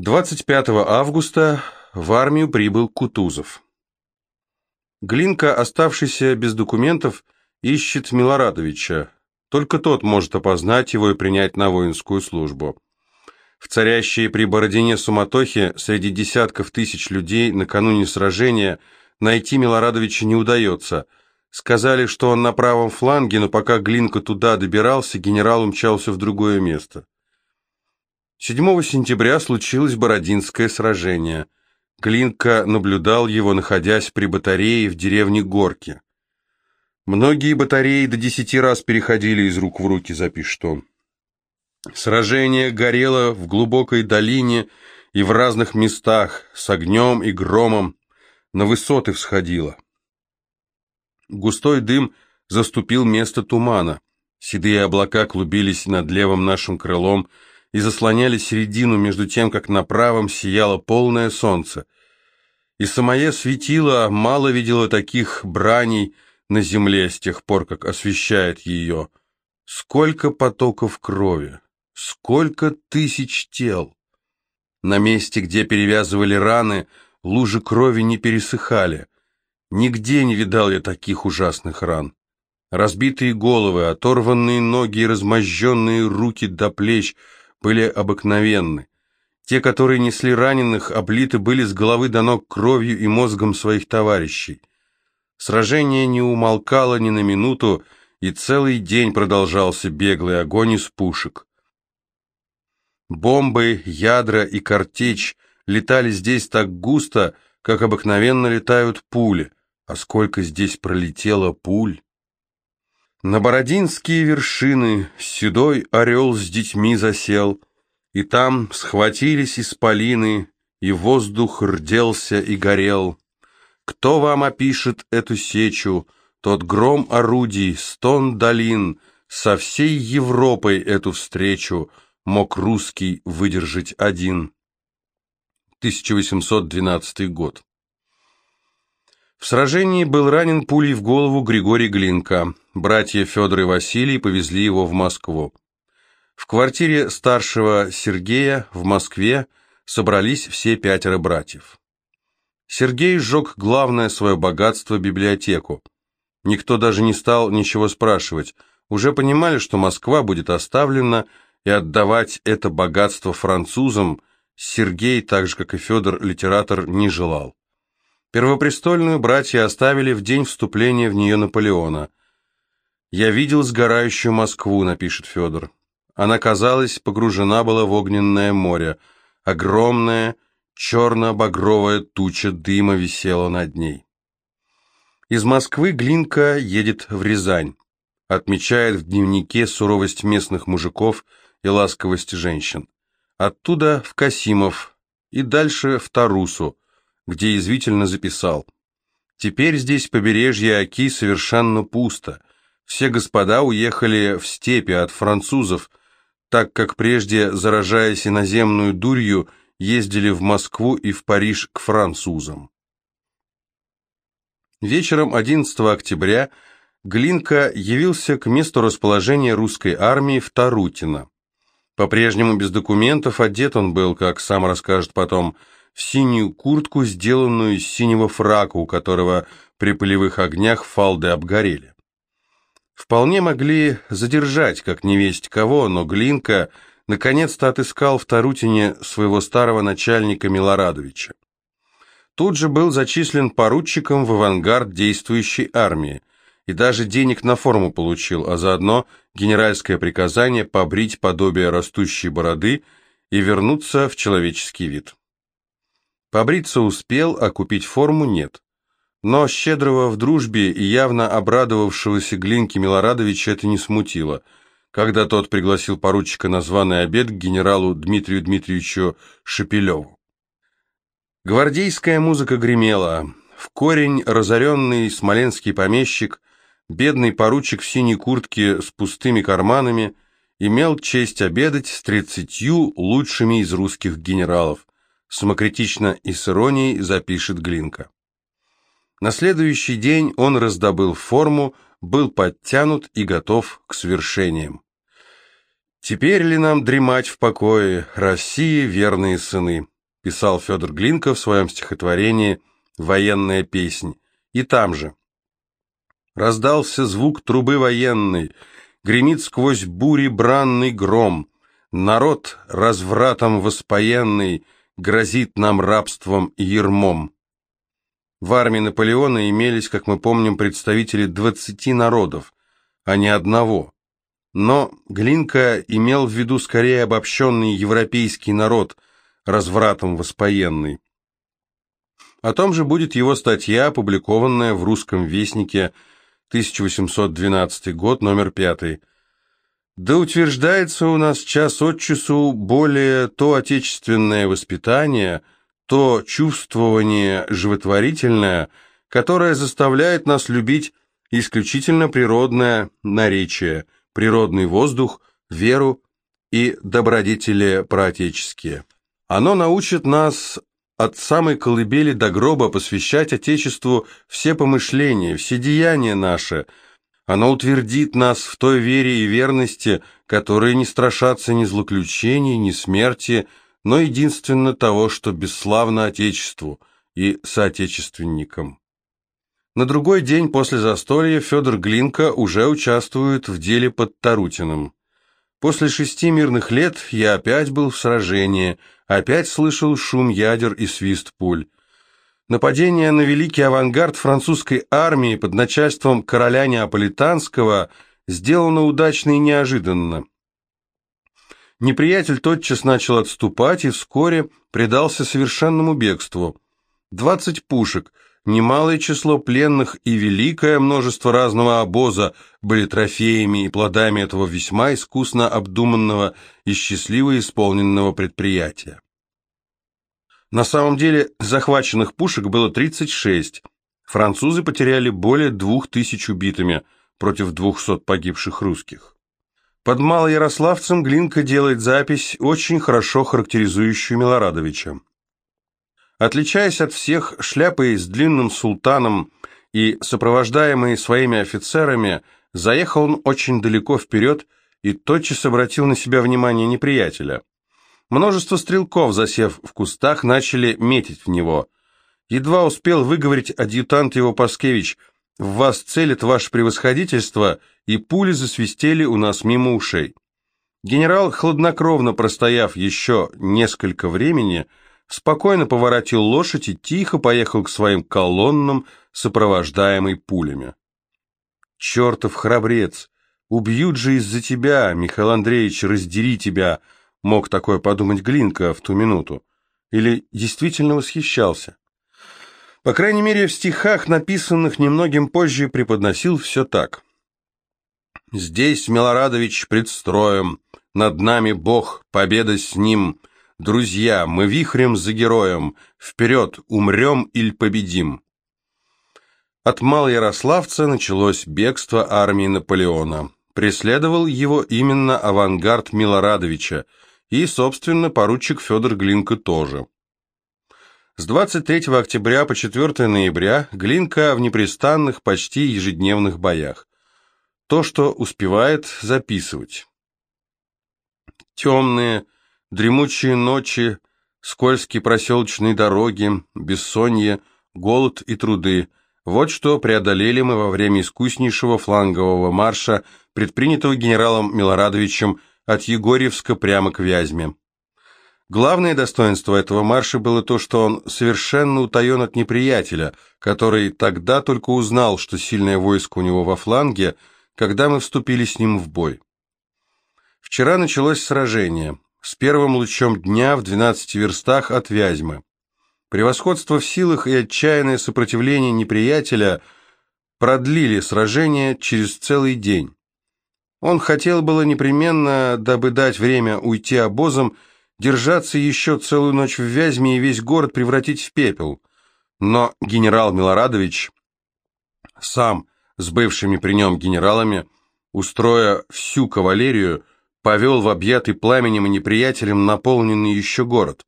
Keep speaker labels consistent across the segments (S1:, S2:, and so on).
S1: 25 августа в армию прибыл Кутузов. Глинка, оставшийся без документов, ищет Милорадовича. Только тот может опознать его и принять на воинскую службу. В царящей при Бородине суматохе среди десятков тысяч людей накануне сражения найти Милорадовича не удается. Сказали, что он на правом фланге, но пока Глинка туда добирался, генерал умчался в другое место. 7 сентября случилось Бородинское сражение – Клинка наблюдал его, находясь при батарее в деревне Горки. Многие батареи до десяти раз переходили из рук в руки, запишет он. Сражение горело в глубокой долине и в разных местах, с огнем и громом, на высоты всходило. Густой дым заступил место тумана. Седые облака клубились над левым нашим крылом, и заслоняли середину между тем, как на правом сияло полное солнце. И самое светило мало видело таких браней на земле с тех пор, как освещает ее. Сколько потоков крови, сколько тысяч тел! На месте, где перевязывали раны, лужи крови не пересыхали. Нигде не видал я таких ужасных ран. Разбитые головы, оторванные ноги и размозженные руки до плеч — были обыкновенны. Те, которые несли раненых, облиты были с головы до ног кровью и мозгом своих товарищей. Сражение не умолкало ни на минуту, и целый день продолжался беглый огонь из пушек. Бомбы, ядра и картечь летали здесь так густо, как обыкновенно летают пули. А сколько здесь пролетело пуль! На бородинские вершины седой орел с детьми засел, И там схватились исполины, и воздух рделся и горел. Кто вам опишет эту сечу, тот гром орудий, стон долин, Со всей Европой эту встречу мог русский выдержать один. 1812 год. В сражении был ранен пулей в голову Григорий Глинка. Братья Федор и Василий повезли его в Москву. В квартире старшего Сергея в Москве собрались все пятеро братьев. Сергей сжег главное свое богатство – библиотеку. Никто даже не стал ничего спрашивать. Уже понимали, что Москва будет оставлена, и отдавать это богатство французам Сергей, так же как и Федор, литератор, не желал. Первопрестольную братья оставили в день вступления в нее Наполеона. «Я видел сгорающую Москву», — напишет Федор. Она, казалось, погружена была в огненное море. Огромная, черно-багровая туча дыма висела над ней. Из Москвы Глинка едет в Рязань. Отмечает в дневнике суровость местных мужиков и ласковость женщин. Оттуда в Касимов и дальше в Тарусу, где язвительно записал «Теперь здесь побережье Оки совершенно пусто. Все господа уехали в степи от французов, так как прежде, заражаясь иноземную дурью, ездили в Москву и в Париж к французам». Вечером 11 октября Глинка явился к месту расположения русской армии в Тарутино. По-прежнему без документов одет он был, как сам расскажет потом, в синюю куртку, сделанную из синего фрака, у которого при полевых огнях фалды обгорели. Вполне могли задержать, как невесть кого, но Глинка наконец-то отыскал в Тарутине своего старого начальника Милорадовича. Тут же был зачислен поручиком в авангард действующей армии и даже денег на форму получил, а заодно генеральское приказание побрить подобие растущей бороды и вернуться в человеческий вид. Побриться успел, а купить форму нет. Но щедрого в дружбе и явно обрадовавшегося Глинки Милорадовича это не смутило, когда тот пригласил поручика на званый обед к генералу Дмитрию Дмитриевичу Шепелеву. Гвардейская музыка гремела. В корень разоренный смоленский помещик, бедный поручик в синей куртке с пустыми карманами, имел честь обедать с тридцатью лучшими из русских генералов самокритично и с иронией запишет Глинка. На следующий день он раздобыл форму, был подтянут и готов к свершениям. «Теперь ли нам дремать в покое, России верные сыны?» писал Федор Глинка в своем стихотворении «Военная песнь». И там же. Раздался звук трубы военной, гремит сквозь бури бранный гром. Народ, развратом воспоенный, грозит нам рабством и ермом. В армии Наполеона имелись, как мы помним, представители двадцати народов, а не одного. Но Глинка имел в виду скорее обобщенный европейский народ, развратом воспоенный. О том же будет его статья, опубликованная в «Русском вестнике» 1812 год, номер пятый. Да утверждается у нас час от часу более то отечественное воспитание, то чувствование животворительное, которое заставляет нас любить исключительно природное наречие, природный воздух, веру и добродетели проотеческие. Оно научит нас от самой колыбели до гроба посвящать Отечеству все помышления, все деяния наши. Оно утвердит нас в той вере и верности, которые не страшатся ни злоключений, ни смерти, но единственно того, что бесславно Отечеству и соотечественникам. На другой день после застолья Федор Глинка уже участвует в деле под Тарутиным. После шести мирных лет я опять был в сражении, опять слышал шум ядер и свист пуль. Нападение на великий авангард французской армии под начальством короля Неаполитанского сделано удачно и неожиданно. Неприятель тотчас начал отступать и вскоре предался совершенному бегству. Двадцать пушек – Немалое число пленных и великое множество разного обоза были трофеями и плодами этого весьма искусно обдуманного и счастливо исполненного предприятия. На самом деле захваченных пушек было 36. Французы потеряли более двух тысяч убитыми против 200 погибших русских. Под Малоярославцем Глинка делает запись, очень хорошо характеризующую Милорадовича. Отличаясь от всех шляпой с длинным султаном и сопровождаемый своими офицерами, заехал он очень далеко вперед и тотчас обратил на себя внимание неприятеля. Множество стрелков, засев в кустах, начали метить в него. Едва успел выговорить адъютант его Паскевич «В вас целит ваше превосходительство», и пули засвистели у нас мимо ушей. Генерал, хладнокровно простояв еще несколько времени, спокойно поворотил лошадь и тихо поехал к своим колоннам, сопровождаемый пулями. «Чертов храбрец! Убьют же из-за тебя, Михаил Андреевич, раздери тебя!» Мог такое подумать Глинка в ту минуту. Или действительно восхищался. По крайней мере, в стихах, написанных немногим позже, преподносил все так. «Здесь Милорадович пред строем, над нами Бог, победа с ним, Друзья, мы вихрем за героем, вперед, умрем или победим. От Малоярославца началось бегство армии Наполеона. Преследовал его именно авангард Милорадовича и, собственно, поручик Федор Глинка тоже. С 23 октября по 4 ноября Глинка в непрестанных, почти ежедневных боях. То, что успевает записывать. Темные, Дремучие ночи, скользкие проселочные дороги, бессонье, голод и труды – вот что преодолели мы во время искуснейшего флангового марша, предпринятого генералом Милорадовичем от Егорьевска прямо к Вязьме. Главное достоинство этого марша было то, что он совершенно утаен от неприятеля, который тогда только узнал, что сильное войско у него во фланге, когда мы вступили с ним в бой. Вчера началось сражение с первым лучом дня в 12 верстах от Вязьмы. Превосходство в силах и отчаянное сопротивление неприятеля продлили сражение через целый день. Он хотел было непременно, дабы дать время уйти обозом, держаться еще целую ночь в Вязьме и весь город превратить в пепел. Но генерал Милорадович сам с бывшими при нем генералами, устроя всю кавалерию, повел в объятый пламенем и неприятелем наполненный еще город.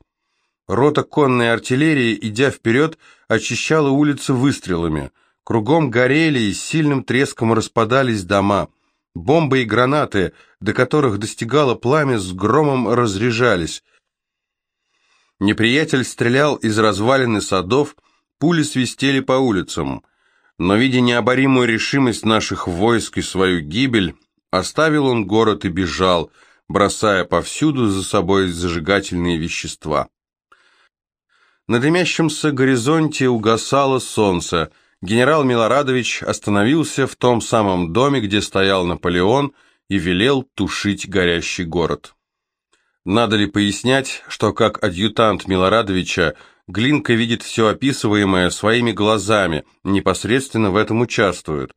S1: Рота конной артиллерии, идя вперед, очищала улицы выстрелами. Кругом горели и с сильным треском распадались дома. Бомбы и гранаты, до которых достигало пламя, с громом разряжались. Неприятель стрелял из развалины садов, пули свистели по улицам. Но, видя необоримую решимость наших войск и свою гибель, оставил он город и бежал, бросая повсюду за собой зажигательные вещества. На дымящемся горизонте угасало солнце. Генерал Милорадович остановился в том самом доме, где стоял Наполеон, и велел тушить горящий город. Надо ли пояснять, что как адъютант Милорадовича Глинка видит все описываемое своими глазами, непосредственно в этом участвует,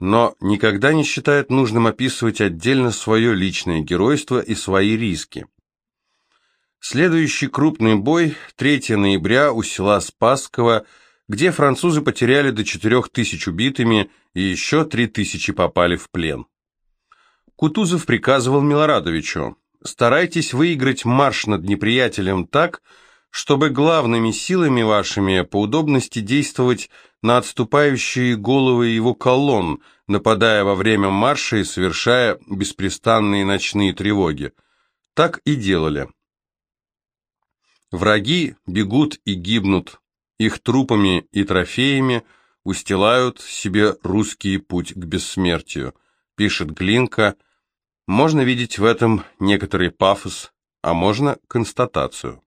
S1: но никогда не считает нужным описывать отдельно свое личное геройство и свои риски. Следующий крупный бой 3 ноября у села Спасского, где французы потеряли до 4000 убитыми и еще 3000 попали в плен. Кутузов приказывал Милорадовичу, старайтесь выиграть марш над неприятелем так, чтобы главными силами вашими по удобности действовать на отступающие головы его колонн, нападая во время марша и совершая беспрестанные ночные тревоги. Так и делали. Враги бегут и гибнут, их трупами и трофеями устилают себе русский путь к бессмертию, пишет Глинка. Можно видеть в этом некоторый пафос, а можно констатацию.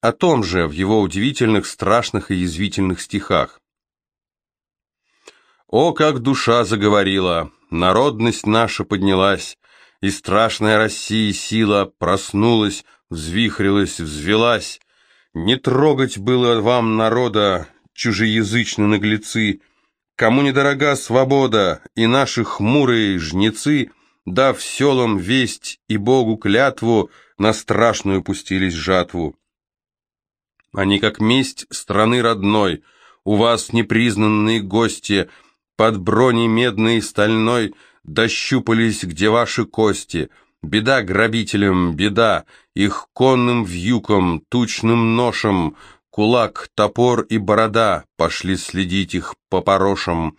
S1: О том же в его удивительных, страшных и язвительных стихах. «О, как душа заговорила, народность наша поднялась, и страшная Россия сила проснулась, взвихрилась, взвелась. Не трогать было вам народа, чужеязычные наглецы, кому недорога свобода, и наши хмурые жнецы, дав селам весть и Богу клятву, на страшную пустились жатву. Они, как месть страны родной, у вас непризнанные гости, под броней медной и стальной, дощупались, где ваши кости — Беда грабителям, беда, их конным вьюком, тучным ношем, кулак, топор и борода пошли следить их по порошам.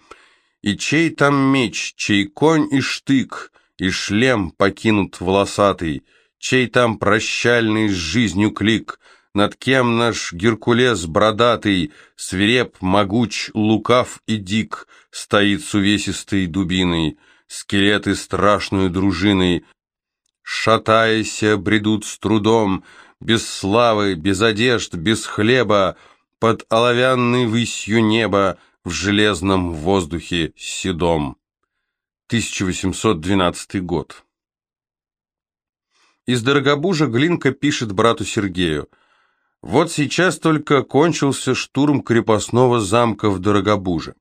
S1: И чей там меч, чей конь и штык, и шлем покинут волосатый, чей там прощальный с жизнью клик, над кем наш Геркулес бродатый, свиреп, могуч, лукав и дик, стоит с увесистой дубиной, скелеты страшную дружиной, шатаясь, бредут с трудом, без славы, без одежд, без хлеба, под оловянной высью неба, в железном воздухе седом. 1812 год. Из Дорогобужа Глинка пишет брату Сергею. «Вот сейчас только кончился штурм крепостного замка в Дорогобуже.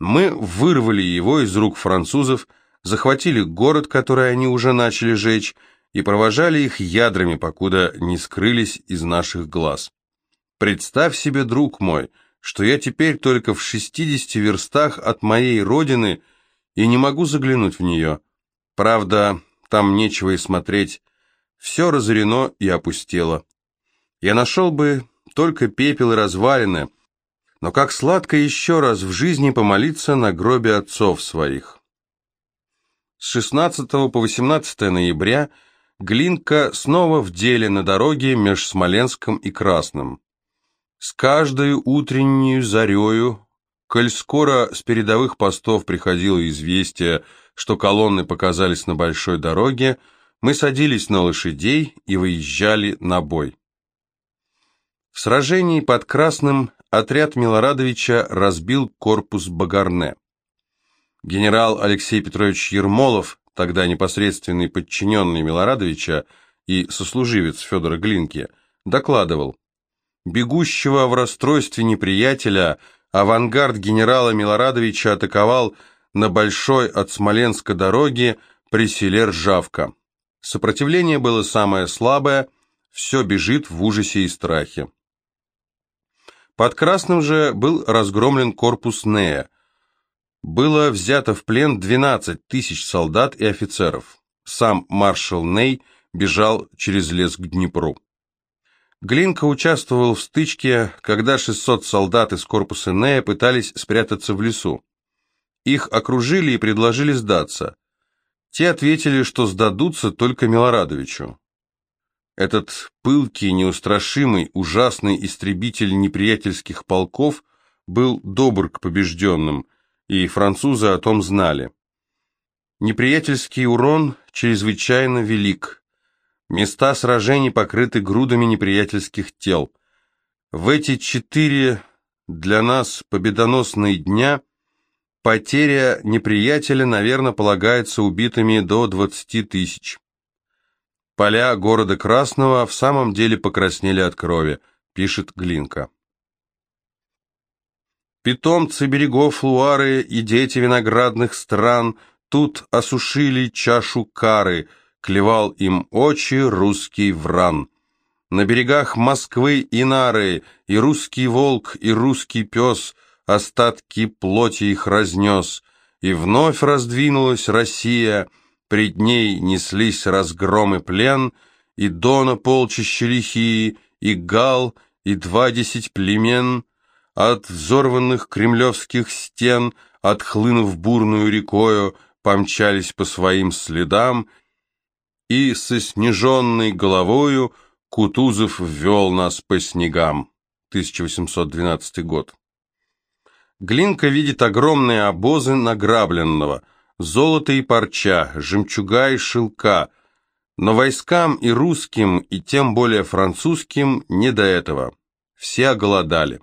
S1: Мы вырвали его из рук французов, захватили город, который они уже начали жечь, и провожали их ядрами, покуда не скрылись из наших глаз. Представь себе, друг мой, что я теперь только в 60 верстах от моей родины и не могу заглянуть в нее. Правда, там нечего и смотреть. Все разорено и опустело. Я нашел бы только пепел и развалины, но как сладко еще раз в жизни помолиться на гробе отцов своих. С 16 по 18 ноября Глинка снова в деле на дороге меж Смоленском и Красным. С каждой утреннюю зарею, коль скоро с передовых постов приходило известие, что колонны показались на большой дороге, мы садились на лошадей и выезжали на бой. В сражении под Красным отряд Милорадовича разбил корпус Багарне. Генерал Алексей Петрович Ермолов, тогда непосредственный подчиненный Милорадовича и сослуживец Федора Глинки, докладывал, «Бегущего в расстройстве неприятеля авангард генерала Милорадовича атаковал на большой от Смоленска дороге при селе Ржавка. Сопротивление было самое слабое, все бежит в ужасе и страхе. Под Красным же был разгромлен корпус Нея, было взято в плен 12 тысяч солдат и офицеров. Сам маршал Ней бежал через лес к Днепру. Глинка участвовал в стычке, когда 600 солдат из корпуса Нея пытались спрятаться в лесу. Их окружили и предложили сдаться. Те ответили, что сдадутся только Милорадовичу. Этот пылкий, неустрашимый, ужасный истребитель неприятельских полков был добр к побежденным, и французы о том знали. Неприятельский урон чрезвычайно велик. Места сражений покрыты грудами неприятельских тел. В эти четыре для нас победоносные дня потеря неприятеля, наверное, полагается убитыми до 20 тысяч. Поля города Красного в самом деле покраснели от крови, пишет Глинка. Питомцы берегов Луары и дети виноградных стран – тут осушили чашу кары, клевал им очи русский вран. На берегах Москвы и Нары и русский волк, и русский пес остатки плоти их разнес, и вновь раздвинулась Россия, пред ней неслись разгром и плен, и Дона полчища лихие, и Гал, и два десять племен, от взорванных кремлевских стен, отхлынув бурную рекою, помчались по своим следам, и со снеженной головою Кутузов ввел нас по снегам. 1812 год. Глинка видит огромные обозы награбленного, золото и парча, жемчуга и шелка, но войскам и русским, и тем более французским, не до этого. Все оголодали.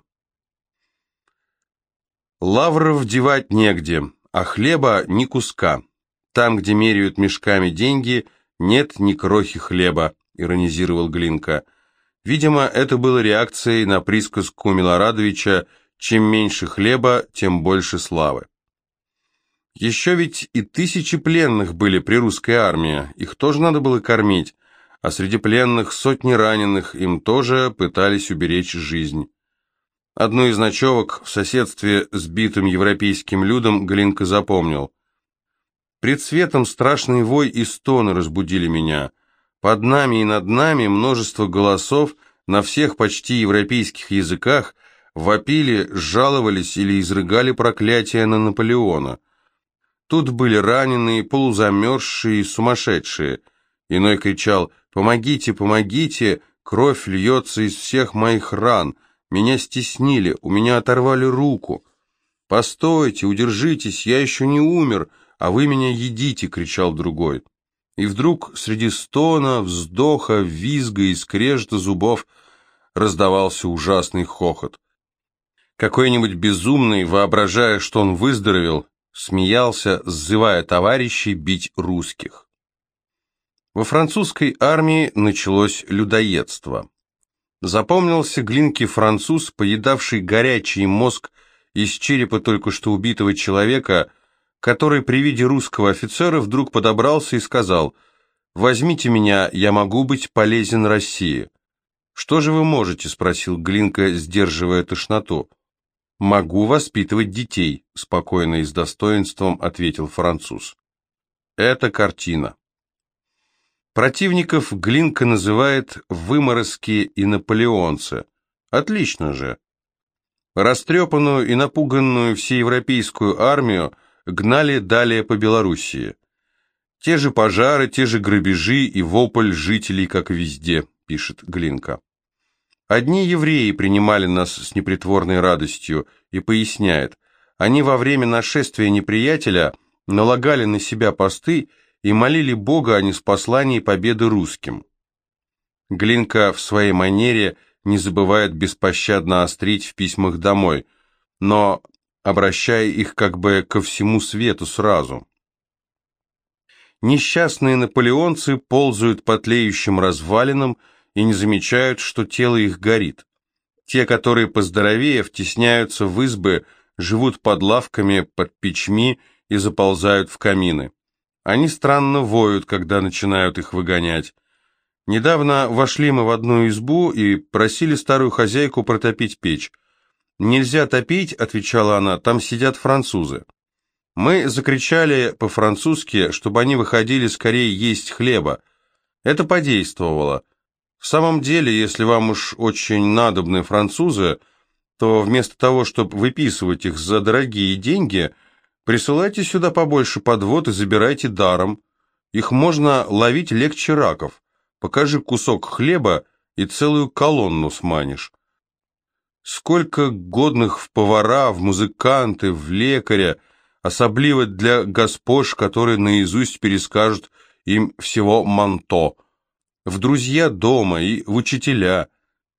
S1: Лавров девать негде, а хлеба ни куска. Там, где меряют мешками деньги, нет ни крохи хлеба, иронизировал Глинка. Видимо, это было реакцией на присказку Милорадовича «чем меньше хлеба, тем больше славы». Еще ведь и тысячи пленных были при русской армии, их тоже надо было кормить, а среди пленных сотни раненых, им тоже пытались уберечь жизнь. Одну из ночевок в соседстве с битым европейским людом Глинка запомнил. Пред светом страшный вой и стоны разбудили меня. Под нами и над нами множество голосов на всех почти европейских языках вопили, жаловались или изрыгали проклятия на Наполеона. Тут были раненые, полузамерзшие и сумасшедшие. Иной кричал «Помогите, помогите! Кровь льется из всех моих ран!» Меня стеснили, у меня оторвали руку. «Постойте, удержитесь, я еще не умер, а вы меня едите!» — кричал другой. И вдруг среди стона, вздоха, визга и скрежета зубов раздавался ужасный хохот. Какой-нибудь безумный, воображая, что он выздоровел, смеялся, сзывая товарищей бить русских. Во французской армии началось людоедство. Запомнился Глинки француз, поедавший горячий мозг из черепа только что убитого человека, который при виде русского офицера вдруг подобрался и сказал «Возьмите меня, я могу быть полезен России». «Что же вы можете?» – спросил Глинка, сдерживая тошноту. «Могу воспитывать детей», – спокойно и с достоинством ответил француз. «Это картина». Противников Глинка называет выморозки и наполеонцы. Отлично же. Растрепанную и напуганную всеевропейскую армию гнали далее по Белоруссии. Те же пожары, те же грабежи и вопль жителей, как везде, пишет Глинка. Одни евреи принимали нас с непритворной радостью и поясняет, они во время нашествия неприятеля налагали на себя посты и молили Бога о неспослании победы русским. Глинка в своей манере не забывает беспощадно острить в письмах домой, но обращая их как бы ко всему свету сразу. Несчастные наполеонцы ползают по тлеющим развалинам и не замечают, что тело их горит. Те, которые поздоровее, втесняются в избы, живут под лавками, под печми и заползают в камины. Они странно воют, когда начинают их выгонять. Недавно вошли мы в одну избу и просили старую хозяйку протопить печь. «Нельзя топить», — отвечала она, — «там сидят французы». Мы закричали по-французски, чтобы они выходили скорее есть хлеба. Это подействовало. В самом деле, если вам уж очень надобны французы, то вместо того, чтобы выписывать их за дорогие деньги, Присылайте сюда побольше подвод и забирайте даром. Их можно ловить легче раков. Покажи кусок хлеба и целую колонну сманишь. Сколько годных в повара, в музыканты, в лекаря, особливо для госпож, которые наизусть перескажут им всего манто, в друзья дома и в учителя,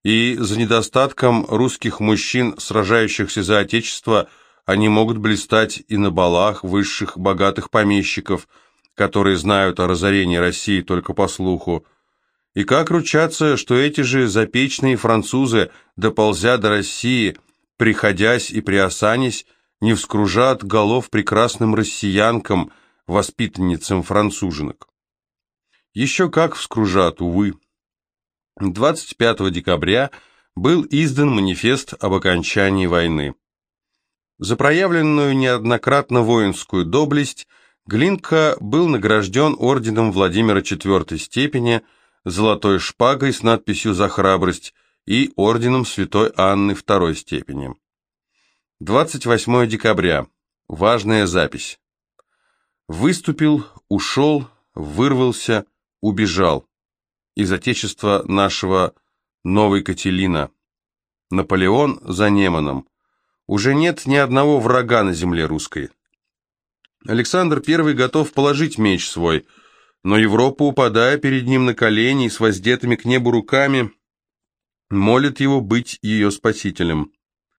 S1: и за недостатком русских мужчин, сражающихся за отечество, они могут блистать и на балах высших богатых помещиков, которые знают о разорении России только по слуху, и как ручаться, что эти же запечные французы, доползя до России, приходясь и приосанясь, не вскружат голов прекрасным россиянкам, воспитанницам француженок? Еще как вскружат, увы. 25 декабря был издан манифест об окончании войны. За проявленную неоднократно воинскую доблесть Глинка был награжден орденом Владимира IV степени – золотой шпагой с надписью «За храбрость» и орденом Святой Анны второй степени. 28 декабря. Важная запись. Выступил, ушел, вырвался, убежал. Из отечества нашего Новой Кателина. Наполеон за Неманом. Уже нет ни одного врага на земле русской. Александр I готов положить меч свой – но Европа, упадая перед ним на колени и с воздетыми к небу руками, молит его быть ее спасителем.